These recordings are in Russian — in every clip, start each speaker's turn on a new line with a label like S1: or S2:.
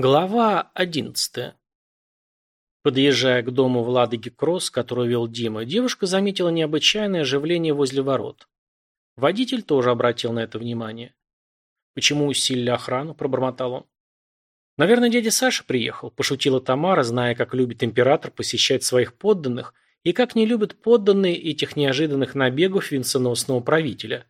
S1: Глава одиннадцатая. Подъезжая к дому Владыги Кросс, который вел Дима, девушка заметила необычайное оживление возле ворот. Водитель тоже обратил на это внимание. «Почему усилили охрану?» – пробормотал он. «Наверное, дядя Саша приехал», – пошутила Тамара, зная, как любит император посещать своих подданных и как не любят подданные этих неожиданных набегов венценосного правителя.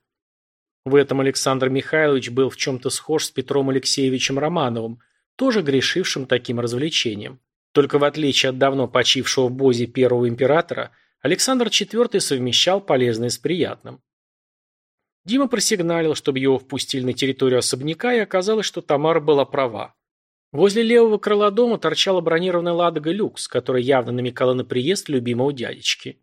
S1: В этом Александр Михайлович был в чем-то схож с Петром Алексеевичем Романовым – тоже грешившим таким развлечением. Только в отличие от давно почившего в Бозе первого императора, Александр IV совмещал полезное с приятным. Дима просигналил, чтобы его впустили на территорию особняка, и оказалось, что Тамара была права. Возле левого крыла дома торчала бронированная «Ладога Люкс», которая явно намекала на приезд любимого дядечки.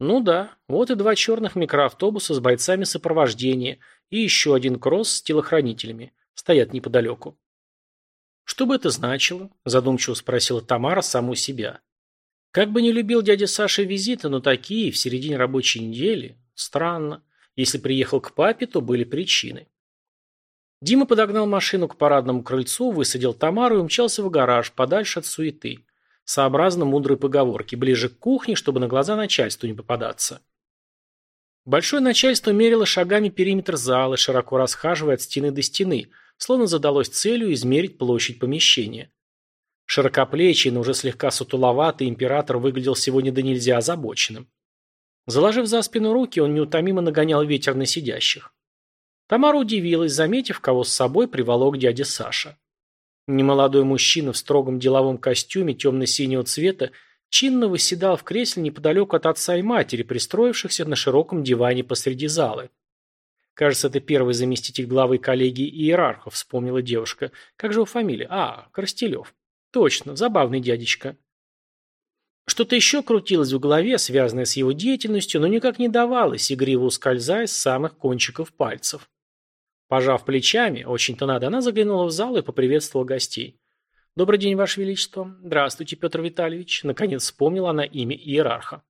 S1: Ну да, вот и два черных микроавтобуса с бойцами сопровождения и еще один кросс с телохранителями. Стоят неподалеку. «Что бы это значило?» – задумчиво спросила Тамара саму себя. Как бы не любил дядя Саша визиты, но такие, в середине рабочей недели, странно. Если приехал к папе, то были причины. Дима подогнал машину к парадному крыльцу, высадил Тамару и умчался в гараж, подальше от суеты. Сообразно мудрой поговорки, ближе к кухне, чтобы на глаза начальству не попадаться. Большое начальство мерило шагами периметр зала, широко расхаживая от стены до стены – словно задалось целью измерить площадь помещения. Широкоплечий, но уже слегка сутуловатый император выглядел сегодня до нельзя озабоченным. Заложив за спину руки, он неутомимо нагонял ветер на сидящих. Тамара удивилась, заметив, кого с собой приволок дядя Саша. Немолодой мужчина в строгом деловом костюме темно-синего цвета чинно восседал в кресле неподалеку от отца и матери, пристроившихся на широком диване посреди залы. Кажется, это первый заместитель главы коллегии иерархов, вспомнила девушка. Как же его фамилия? А, Коростелев. Точно, забавный дядечка. Что-то еще крутилось в голове, связанное с его деятельностью, но никак не давалось, игриво ускользая с самых кончиков пальцев. Пожав плечами, очень-то надо, она заглянула в зал и поприветствовала гостей. «Добрый день, Ваше Величество. Здравствуйте, Петр Витальевич». Наконец вспомнила она имя иерарха.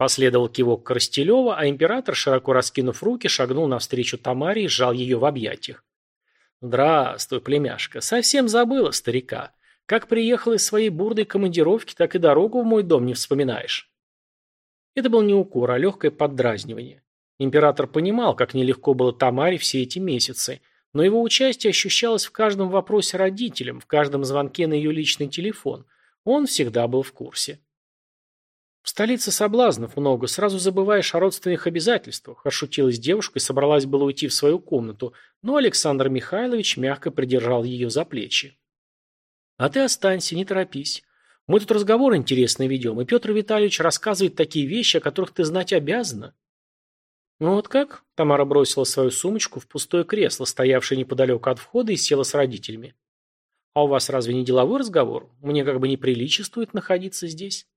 S1: Последовал кивок Коростелева, а император, широко раскинув руки, шагнул навстречу Тамаре и сжал ее в объятиях. «Здравствуй, племяшка. Совсем забыла старика. Как приехал из своей бурдой командировки, так и дорогу в мой дом не вспоминаешь». Это был не укор, а легкое поддразнивание. Император понимал, как нелегко было Тамаре все эти месяцы, но его участие ощущалось в каждом вопросе родителям, в каждом звонке на ее личный телефон. Он всегда был в курсе. В столице соблазнов много, сразу забываешь о родственных обязательствах, ошутилась девушка и собралась было уйти в свою комнату, но Александр Михайлович мягко придержал ее за плечи. А ты останься, не торопись. Мы тут разговор интересный ведем, и Петр Витальевич рассказывает такие вещи, о которых ты знать обязана. Ну вот как? Тамара бросила свою сумочку в пустое кресло, стоявшее неподалеку от входа, и села с родителями. А у вас разве не деловой разговор? Мне как бы не приличествует находиться здесь.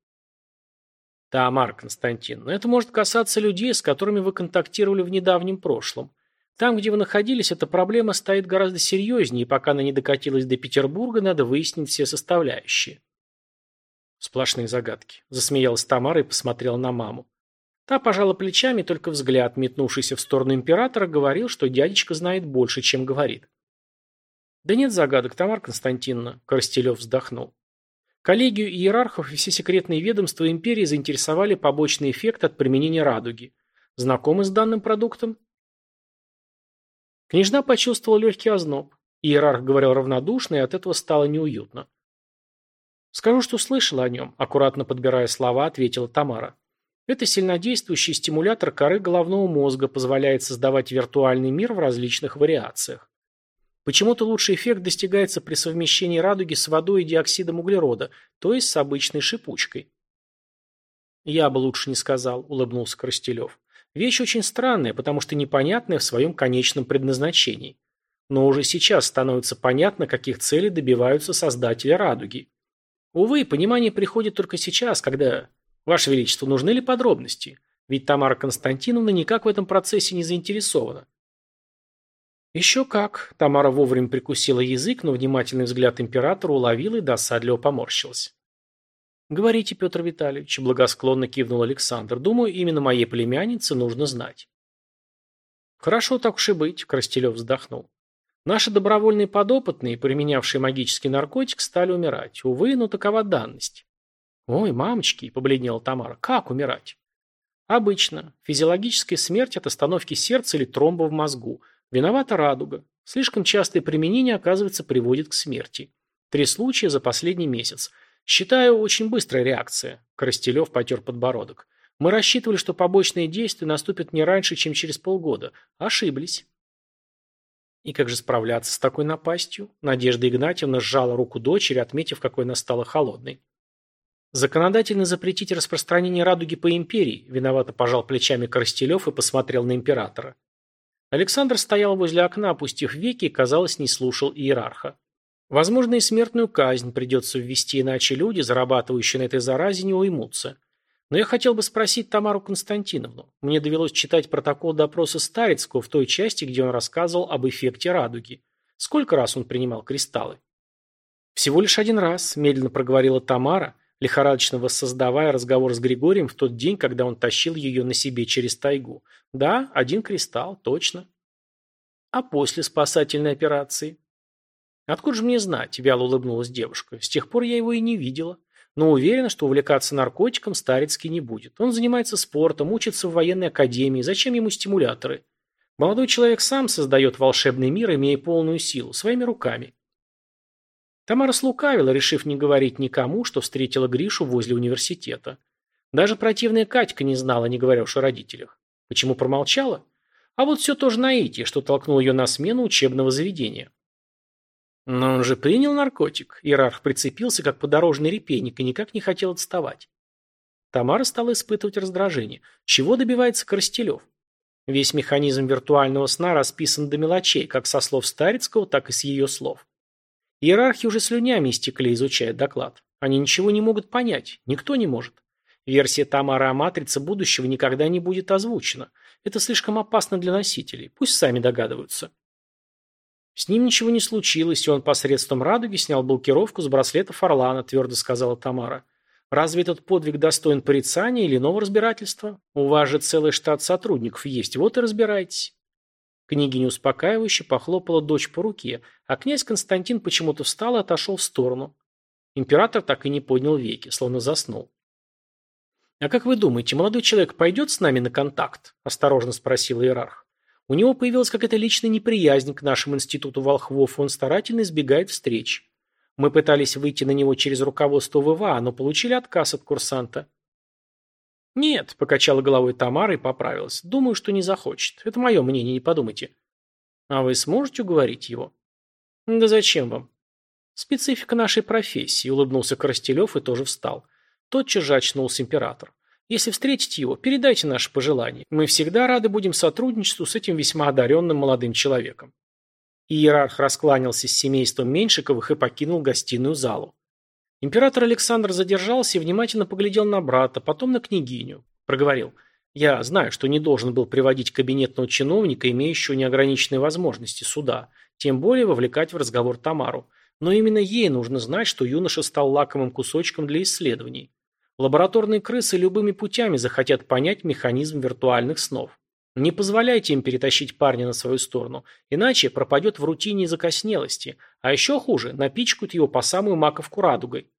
S1: Тамар Константин, это может касаться людей, с которыми вы контактировали в недавнем прошлом. Там, где вы находились, эта проблема стоит гораздо серьезнее, и пока она не докатилась до Петербурга, надо выяснить все составляющие. Сплошные загадки. Засмеялась Тамара и посмотрела на маму. Та пожала плечами, только взгляд, метнувшийся в сторону императора, говорил, что дядечка знает больше, чем говорит. «Да нет загадок, Тамара Константиновна», – Коростелев вздохнул. Коллегию иерархов и все секретные ведомства империи заинтересовали побочный эффект от применения радуги. Знакомы с данным продуктом? Княжна почувствовала легкий озноб. Иерарх говорил равнодушно, и от этого стало неуютно. «Скажу, что слышала о нем», – аккуратно подбирая слова, ответила Тамара. «Это сильнодействующий стимулятор коры головного мозга, позволяет создавать виртуальный мир в различных вариациях. Почему-то лучший эффект достигается при совмещении радуги с водой и диоксидом углерода, то есть с обычной шипучкой. «Я бы лучше не сказал», – улыбнулся Коростелев. «Вещь очень странная, потому что непонятная в своем конечном предназначении. Но уже сейчас становится понятно, каких целей добиваются создатели радуги. Увы, понимание приходит только сейчас, когда... Ваше Величество, нужны ли подробности? Ведь Тамара Константиновна никак в этом процессе не заинтересована. «Еще как!» – Тамара вовремя прикусила язык, но внимательный взгляд императора уловила и досадливо поморщилась. «Говорите, Петр Витальевич», – благосклонно кивнул Александр. «Думаю, именно моей племяннице нужно знать». «Хорошо, так уж и быть», – Крастелев вздохнул. Наши добровольные подопытные, применявшие магический наркотик, стали умирать. Увы, но такова данность. Ой, мамочки, побледнела Тамара, как умирать? Обычно. Физиологическая смерть от остановки сердца или тромба в мозгу. Виновата радуга. Слишком частое применение, оказывается, приводит к смерти. Три случая за последний месяц. Считаю, очень быстрая реакция. Коростелев потер подбородок. Мы рассчитывали, что побочные действия наступят не раньше, чем через полгода. Ошиблись. И как же справляться с такой напастью? Надежда Игнатьевна сжала руку дочери, отметив, какой она стала холодной. Законодательно запретить распространение радуги по империи, виновато пожал плечами Коростелев и посмотрел на императора. Александр стоял возле окна, опустив веки, и, казалось, не слушал иерарха. Возможно, и смертную казнь придется ввести, иначе люди, зарабатывающие на этой заразе, не уймутся. Но я хотел бы спросить Тамару Константиновну. Мне довелось читать протокол допроса Старицкого в той части, где он рассказывал об эффекте радуги. Сколько раз он принимал кристаллы? Всего лишь один раз, медленно проговорила Тамара, лихорадочно воссоздавая разговор с Григорием в тот день, когда он тащил ее на себе через тайгу. Да, один кристалл, точно. А после спасательной операции? Откуда же мне знать, вяло улыбнулась девушка. С тех пор я его и не видела но уверена, что увлекаться наркотиком Старицкий не будет. Он занимается спортом, учится в военной академии, зачем ему стимуляторы? Молодой человек сам создает волшебный мир, имея полную силу, своими руками. Тамара слукавила, решив не говорить никому, что встретила Гришу возле университета. Даже противная Катька не знала, не говоря уж о родителях. Почему промолчала? А вот все тоже наитие, что толкнул ее на смену учебного заведения. Но он же принял наркотик. Иерарх прицепился, как подорожный репейник, и никак не хотел отставать. Тамара стала испытывать раздражение. Чего добивается Коростелев? Весь механизм виртуального сна расписан до мелочей, как со слов Старицкого, так и с ее слов. Иерархи уже слюнями истекли, изучая доклад. Они ничего не могут понять, никто не может. Версия Тамары о матрице будущего никогда не будет озвучена. Это слишком опасно для носителей, пусть сами догадываются. С ним ничего не случилось, и он посредством радуги снял блокировку с браслета Фарлана, твердо сказала Тамара. Разве этот подвиг достоин порицания или иного разбирательства? У вас же целый штат сотрудников есть, вот и разбирайтесь. Княгиня успокаивающе похлопала дочь по руке, а князь Константин почему-то встал и отошел в сторону. Император так и не поднял веки, словно заснул. «А как вы думаете, молодой человек пойдет с нами на контакт?» – осторожно спросил иерарх. У него появилась какая-то личная неприязнь к нашему институту волхвов, он старательно избегает встреч. Мы пытались выйти на него через руководство ВВА, но получили отказ от курсанта. «Нет», – покачала головой Тамара и поправилась. «Думаю, что не захочет. Это мое мнение, не подумайте». «А вы сможете уговорить его?» «Да зачем вам?» «Специфика нашей профессии», – улыбнулся Коростелев и тоже встал. Тотчас же очнулся император. Если встретите его, передайте наши пожелания. Мы всегда рады будем сотрудничеству с этим весьма одаренным молодым человеком. Иерарх раскланялся с семейством Меньшиковых и покинул гостиную залу. Император Александр задержался и внимательно поглядел на брата, потом на княгиню. Проговорил. «Я знаю, что не должен был приводить кабинетного чиновника, имеющего неограниченные возможности суда, тем более вовлекать в разговор Тамару. Но именно ей нужно знать, что юноша стал лакомым кусочком для исследований. Лабораторные крысы любыми путями захотят понять механизм виртуальных снов. Не позволяйте им перетащить парня на свою сторону, иначе пропадет в рутине и закоснелости, а еще хуже, напичкают его по самую маковку радугой.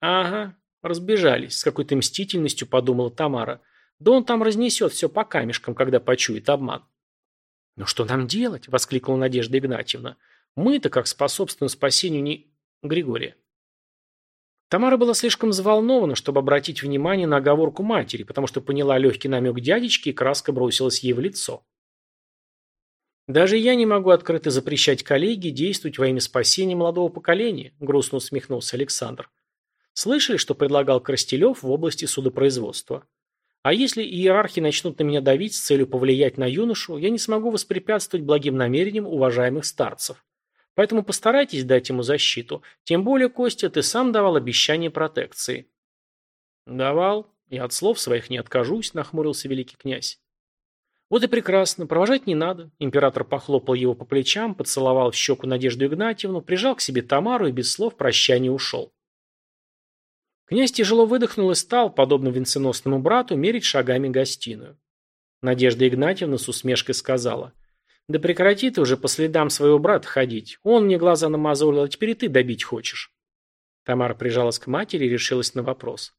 S1: Ага, разбежались, с какой-то мстительностью подумала Тамара. Да он там разнесет все по камешкам, когда почует обман. «Ну что нам делать?» – воскликнула Надежда Игнатьевна. «Мы-то, как способствуем спасению не...» Григория. Тамара была слишком взволнована, чтобы обратить внимание на оговорку матери, потому что поняла легкий намек дядечки, и краска бросилась ей в лицо. «Даже я не могу открыто запрещать коллеге действовать во имя спасения молодого поколения», грустно усмехнулся Александр. «Слышали, что предлагал Крастелев в области судопроизводства? А если иерархи начнут на меня давить с целью повлиять на юношу, я не смогу воспрепятствовать благим намерениям уважаемых старцев. Поэтому постарайтесь дать ему защиту. Тем более, Костя, ты сам давал обещание протекции. Давал. И от слов своих не откажусь, нахмурился великий князь. Вот и прекрасно. Провожать не надо. Император похлопал его по плечам, поцеловал в щеку Надежду Игнатьевну, прижал к себе Тамару и без слов прощания ушел. Князь тяжело выдохнул и стал, подобно венценосному брату, мерить шагами гостиную. Надежда Игнатьевна с усмешкой сказала – Да прекрати ты уже по следам своего брата ходить. Он мне глаза намазолил, а теперь и ты добить хочешь. Тамара прижалась к матери и решилась на вопрос.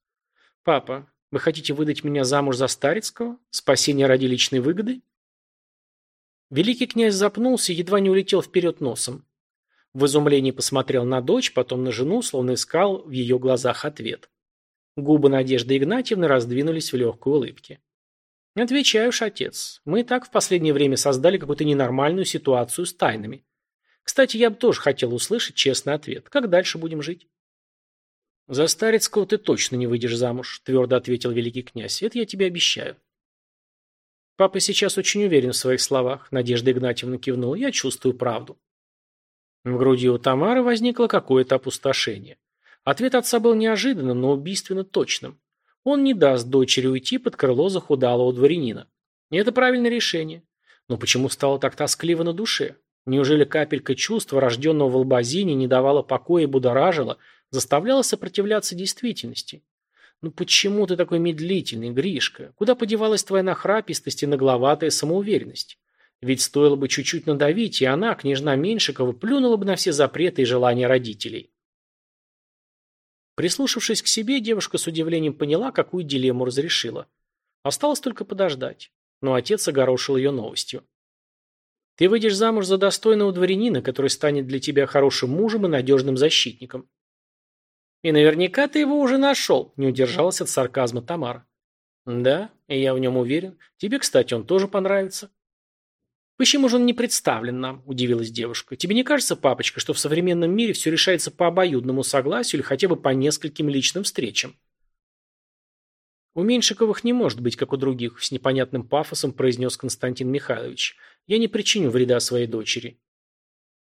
S1: «Папа, вы хотите выдать меня замуж за Старицкого? Спасение ради личной выгоды?» Великий князь запнулся и едва не улетел вперед носом. В изумлении посмотрел на дочь, потом на жену, словно искал в ее глазах ответ. Губы Надежды Игнатьевны раздвинулись в легкой улыбке. «Отвечаешь, отец. Мы и так в последнее время создали какую-то ненормальную ситуацию с тайнами. Кстати, я бы тоже хотел услышать честный ответ. Как дальше будем жить?» «За Старецкого ты точно не выйдешь замуж», – твердо ответил великий князь. «Это я тебе обещаю». Папа сейчас очень уверен в своих словах. Надежда Игнатьевна кивнула. Я чувствую правду. В груди у Тамары возникло какое-то опустошение. Ответ отца был неожиданным, но убийственно точным. Он не даст дочери уйти под крыло захудалого дворянина. И это правильное решение. Но почему стало так тоскливо на душе? Неужели капелька чувства, рожденного в Албазине, не давала покоя и будоражила, заставляла сопротивляться действительности? Ну почему ты такой медлительный, Гришка? Куда подевалась твоя нахрапистость и нагловатая самоуверенность? Ведь стоило бы чуть-чуть надавить, и она, княжна Меньшикова, плюнула бы на все запреты и желания родителей. Прислушавшись к себе, девушка с удивлением поняла, какую дилемму разрешила. Осталось только подождать. Но отец огорошил ее новостью. Ты выйдешь замуж за достойного дворянина, который станет для тебя хорошим мужем и надежным защитником. И наверняка ты его уже нашел, не удержалась от сарказма Тамара. Да, и я в нем уверен. Тебе, кстати, он тоже понравится. «Почему же он не представлен нам?» – удивилась девушка. «Тебе не кажется, папочка, что в современном мире все решается по обоюдному согласию или хотя бы по нескольким личным встречам?» «У Меньшиковых не может быть, как у других», – с непонятным пафосом произнес Константин Михайлович. «Я не причиню вреда своей дочери».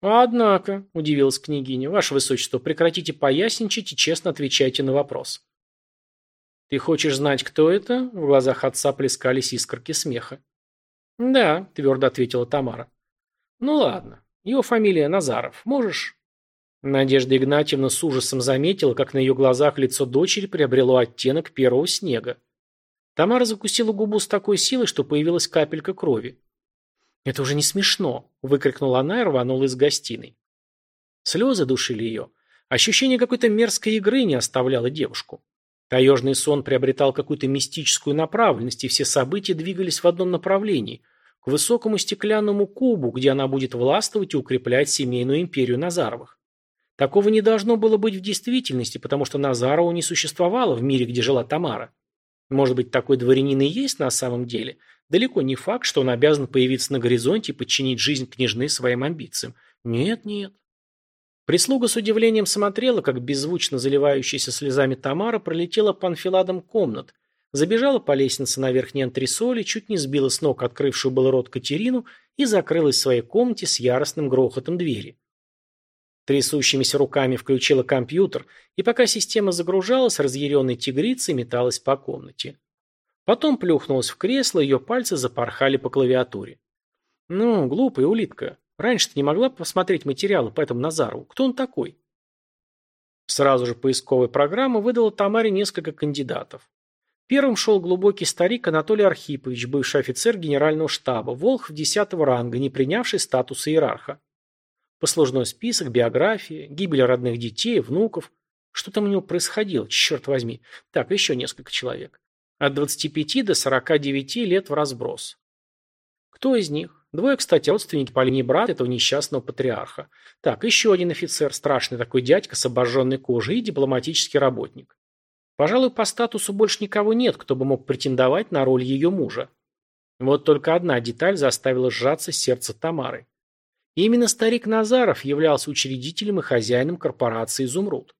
S1: «Однако», – удивилась княгиня, – «ваше высочество, прекратите поясничать и честно отвечайте на вопрос». «Ты хочешь знать, кто это?» – в глазах отца плескались искорки смеха. «Да», – твердо ответила Тамара. «Ну ладно. Его фамилия Назаров. Можешь?» Надежда Игнатьевна с ужасом заметила, как на ее глазах лицо дочери приобрело оттенок первого снега. Тамара закусила губу с такой силой, что появилась капелька крови. «Это уже не смешно!» – выкрикнула она и рванула из гостиной. Слезы душили ее. Ощущение какой-то мерзкой игры не оставляло девушку. Таежный сон приобретал какую-то мистическую направленность, и все события двигались в одном направлении – к высокому стеклянному кубу, где она будет властвовать и укреплять семейную империю Назаровых. Такого не должно было быть в действительности, потому что Назарова не существовало в мире, где жила Тамара. Может быть, такой дворянин и есть на самом деле. Далеко не факт, что он обязан появиться на горизонте и подчинить жизнь княжны своим амбициям. Нет, нет. Прислуга с удивлением смотрела, как беззвучно заливающаяся слезами Тамара пролетела по анфиладам комнат, забежала по лестнице на верхней антресоли, чуть не сбила с ног открывшую был рот Катерину и закрылась в своей комнате с яростным грохотом двери. Трясущимися руками включила компьютер, и пока система загружалась, разъяренной тигрицей металась по комнате. Потом плюхнулась в кресло, ее пальцы запорхали по клавиатуре. «Ну, глупая улитка. Раньше ты не могла посмотреть материалы по этому Назарову. Кто он такой?» Сразу же поисковая программа выдала Тамаре несколько кандидатов. Первым шел глубокий старик Анатолий Архипович, бывший офицер генерального штаба, волхв 10 ранга, не принявший статус иерарха. Послужной список, биография, гибель родных детей, внуков. Что там у него происходило, черт возьми. Так, еще несколько человек. От 25 до 49 лет в разброс. Кто из них? Двое, кстати, родственники по линии брата этого несчастного патриарха. Так, еще один офицер, страшный такой дядька с обожженной кожей и дипломатический работник. Пожалуй, по статусу больше никого нет, кто бы мог претендовать на роль ее мужа. Вот только одна деталь заставила сжаться сердце Тамары. именно старик Назаров являлся учредителем и хозяином корпорации «Изумруд».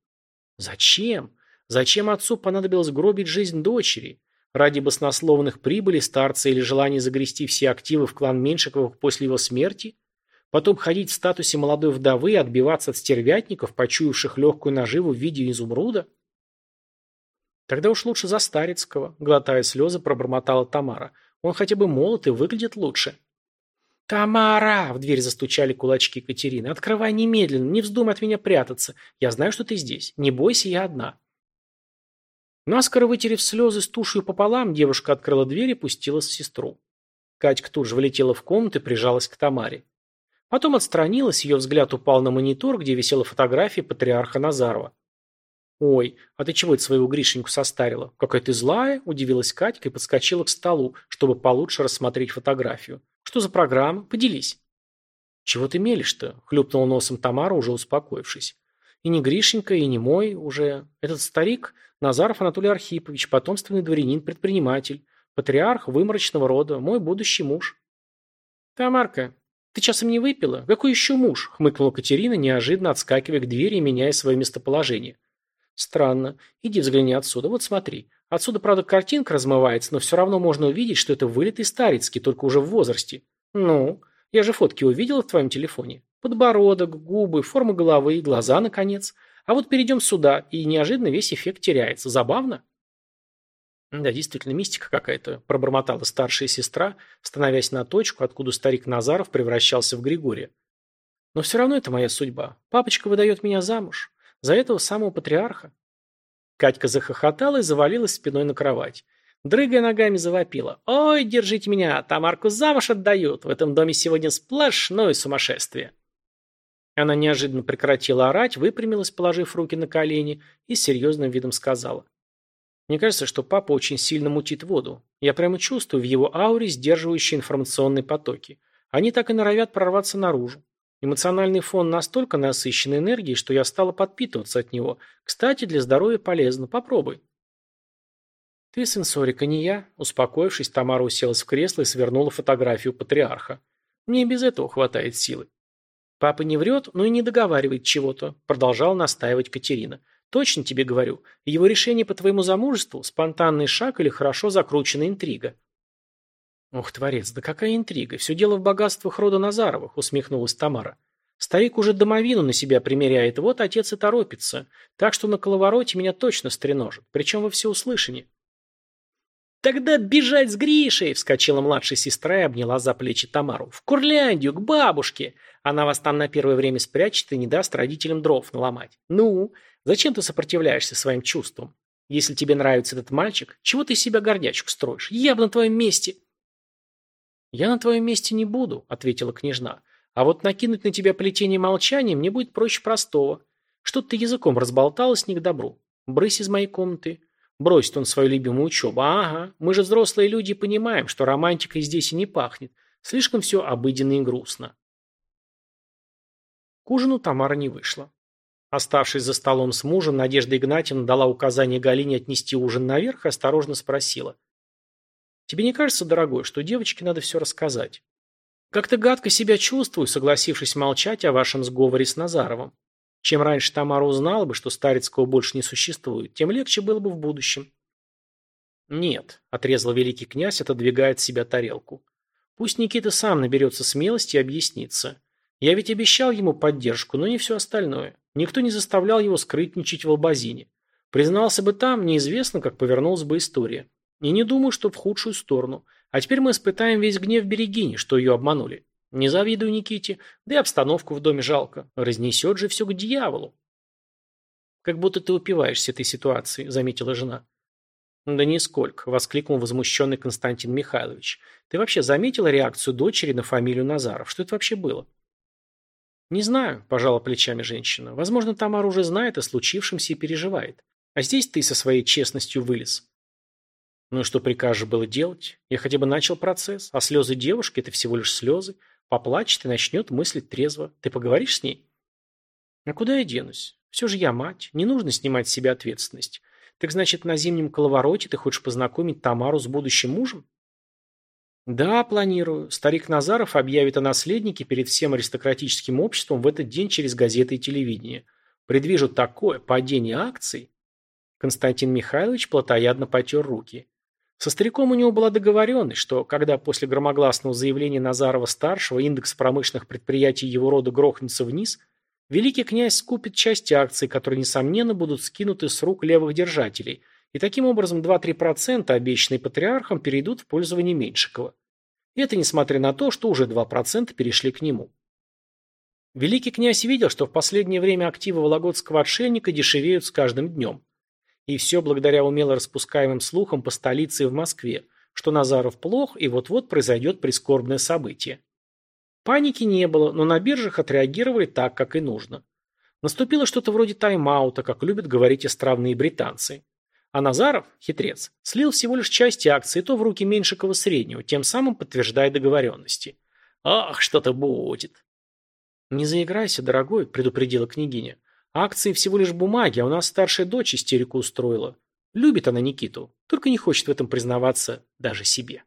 S1: Зачем? Зачем отцу понадобилось гробить жизнь дочери? Ради баснословных прибылей старца или желания загрести все активы в клан Меньшиковых после его смерти? Потом ходить в статусе молодой вдовы и отбиваться от стервятников, почуявших легкую наживу в виде изумруда? Тогда уж лучше за Старицкого, глотая слезы, пробормотала Тамара. Он хотя бы молод и выглядит лучше. «Тамара!» – в дверь застучали кулачки Катерины. «Открывай немедленно, не вздумай от меня прятаться. Я знаю, что ты здесь. Не бойся, я одна». Наскоро вытерев слезы с тушью пополам, девушка открыла дверь и пустилась в сестру. Катька тут же влетела в комнату и прижалась к Тамаре. Потом отстранилась, ее взгляд упал на монитор, где висела фотография патриарха Назарова. «Ой, а ты чего это своего Гришеньку состарила? Какая ты злая?» – удивилась Катька и подскочила к столу, чтобы получше рассмотреть фотографию. «Что за программа? Поделись». «Чего ты мелешь-то?» – хлюпнула носом Тамара, уже успокоившись. «И не Гришенька, и не мой уже. Этот старик – Назаров Анатолий Архипович, потомственный дворянин-предприниматель, патриарх выморочного рода, мой будущий муж». «Тамарка, ты часом не выпила? Какой еще муж?» – хмыкнула Катерина, неожиданно отскакивая к двери и меняя свое местоположение. Странно. Иди взгляни отсюда. Вот смотри. Отсюда, правда, картинка размывается, но все равно можно увидеть, что это вылитый старицкий, только уже в возрасте. Ну, я же фотки увидела в твоем телефоне. Подбородок, губы, форма головы, глаза, наконец. А вот перейдем сюда, и неожиданно весь эффект теряется. Забавно? Да, действительно, мистика какая-то, пробормотала старшая сестра, становясь на точку, откуда старик Назаров превращался в Григория. Но все равно это моя судьба. Папочка выдает меня замуж. За этого самого патриарха. Катька захохотала и завалилась спиной на кровать. Дрыгая ногами завопила. «Ой, держите меня, Тамарку замуж отдают. В этом доме сегодня сплошное сумасшествие». Она неожиданно прекратила орать, выпрямилась, положив руки на колени, и с серьезным видом сказала. «Мне кажется, что папа очень сильно мутит воду. Я прямо чувствую в его ауре сдерживающие информационные потоки. Они так и норовят прорваться наружу. Эмоциональный фон настолько насыщен энергией, что я стала подпитываться от него. Кстати, для здоровья полезно. Попробуй. Ты сенсорика, не я. Успокоившись, Тамара уселась в кресло и свернула фотографию патриарха. Мне без этого хватает силы. Папа не врет, но и не договаривает чего-то, продолжала настаивать Катерина. Точно тебе говорю, его решение по твоему замужеству – спонтанный шаг или хорошо закрученная интрига. «Ох, творец, да какая интрига! Все дело в богатствах рода Назаровых», — усмехнулась Тамара. «Старик уже домовину на себя примеряет, вот отец и торопится. Так что на коловороте меня точно стреножит, причем во всеуслышание». «Тогда бежать с Гришей!» — вскочила младшая сестра и обняла за плечи Тамару. «В Курляндию, к бабушке! Она вас там на первое время спрячет и не даст родителям дров наломать. Ну, зачем ты сопротивляешься своим чувствам? Если тебе нравится этот мальчик, чего ты себя гордячку строишь? Я бы на твоем месте...» «Я на твоем месте не буду», — ответила княжна. «А вот накинуть на тебя плетение молчания мне будет проще простого. Что ты языком разболталась не к добру. Брысь из моей комнаты. Бросит он свою любимую учебу. Ага, мы же взрослые люди понимаем, что романтикой здесь и не пахнет. Слишком все обыденно и грустно». К ужину Тамара не вышла. Оставшись за столом с мужем, Надежда Игнатьевна дала указание Галине отнести ужин наверх и осторожно спросила – Тебе не кажется, дорогой, что девочке надо все рассказать? Как-то гадко себя чувствую, согласившись молчать о вашем сговоре с Назаровым. Чем раньше Тамара узнала бы, что Старицкого больше не существует, тем легче было бы в будущем. Нет, отрезал великий князь, отодвигая от себя тарелку. Пусть Никита сам наберется смелости и объяснится. Я ведь обещал ему поддержку, но не все остальное. Никто не заставлял его скрытничать в Албазине. Признался бы там, неизвестно, как повернулась бы история. И не думаю, что в худшую сторону. А теперь мы испытаем весь гнев Берегини, что ее обманули. Не завидую Никите, да и обстановку в доме жалко. Разнесет же все к дьяволу. Как будто ты упиваешься этой ситуацией, заметила жена. Да нисколько, воскликнул возмущенный Константин Михайлович. Ты вообще заметила реакцию дочери на фамилию Назаров? Что это вообще было? Не знаю, пожала плечами женщина. Возможно, Тамара уже знает о случившемся и переживает. А здесь ты со своей честностью вылез. Ну и что прикажешь было делать? Я хотя бы начал процесс, а слезы девушки – это всего лишь слезы. Поплачет и начнет мыслить трезво. Ты поговоришь с ней? А куда я денусь? Все же я мать, не нужно снимать с себя ответственность. Так значит, на зимнем коловороте ты хочешь познакомить Тамару с будущим мужем? Да, планирую. Старик Назаров объявит о наследнике перед всем аристократическим обществом в этот день через газеты и телевидение. Предвижу такое падение акций. Константин Михайлович плотоядно потер руки. Со стариком у него была договоренность, что когда после громогласного заявления Назарова-старшего индекс промышленных предприятий его рода грохнется вниз, великий князь скупит часть акций, которые, несомненно, будут скинуты с рук левых держателей, и таким образом 2-3% обещанные патриархом перейдут в пользование Меньшикова. И это несмотря на то, что уже 2% перешли к нему. Великий князь видел, что в последнее время активы вологодского отшельника дешевеют с каждым днем. И все благодаря умело распускаемым слухам по столице и в Москве, что Назаров плох и вот-вот произойдет прискорбное событие. Паники не было, но на биржах отреагировали так, как и нужно. Наступило что-то вроде тайм-аута, как любят говорить островные британцы. А Назаров, хитрец, слил всего лишь часть акций, то в руки Меньшикова среднего, тем самым подтверждая договоренности. «Ах, что-то будет!» «Не заиграйся, дорогой», — предупредила княгиня. «Акции всего лишь бумаги, а у нас старшая дочь истерику устроила. Любит она Никиту, только не хочет в этом признаваться даже себе».